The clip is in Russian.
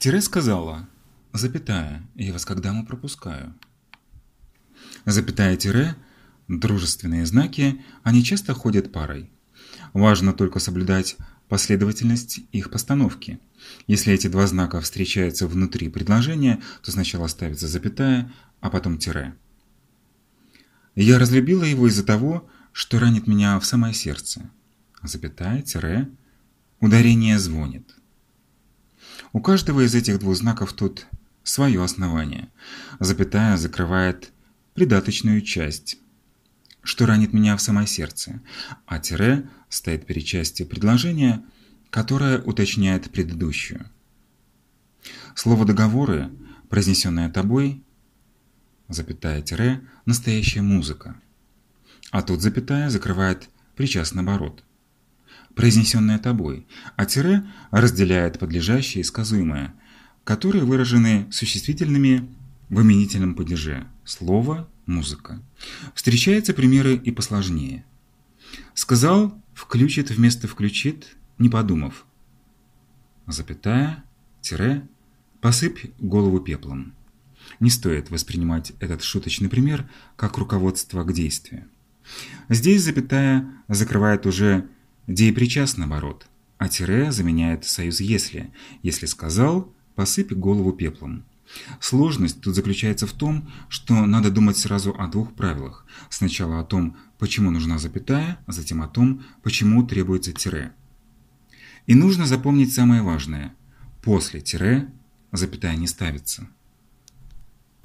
Тире сказала, запятая, я вас когда мы пропускаю. Запятая тире, дружественные знаки, они часто ходят парой. Важно только соблюдать последовательность их постановки. Если эти два знака встречаются внутри предложения, то сначала ставится запятая, а потом тире. Я разлюбила его из-за того, что ранит меня в самое сердце. Запятая, тире, ударение звонит. У каждого из этих двух знаков тут свое основание. Запятая закрывает придаточную часть, что ранит меня в самое сердце, а тире стоит перед частью предложения, которое уточняет предыдущую. Слово «договоры», произнесенное тобой, запятая тире, настоящая музыка. А тут запятая закрывает причастный оборот, произнесенное тобой, а тире разделяет подлежащее и сказуемое, которые выражены существительными в именительном падеже слово «музыка». Встречаются примеры и посложнее. Сказал «включит» вместо «включит», не подумав. Запятая, тире, посыпь голову пеплом. Не стоит воспринимать этот шуточный пример как руководство к действию. Здесь запятая закрывает уже деепричастный оборот, а тире заменяет союз «если». Если сказал, посыпь голову пеплом. Сложность тут заключается в том, что надо думать сразу о двух правилах. Сначала о том, почему нужна запятая, а затем о том, почему требуется тире. И нужно запомнить самое важное. После тире запятая не ставится.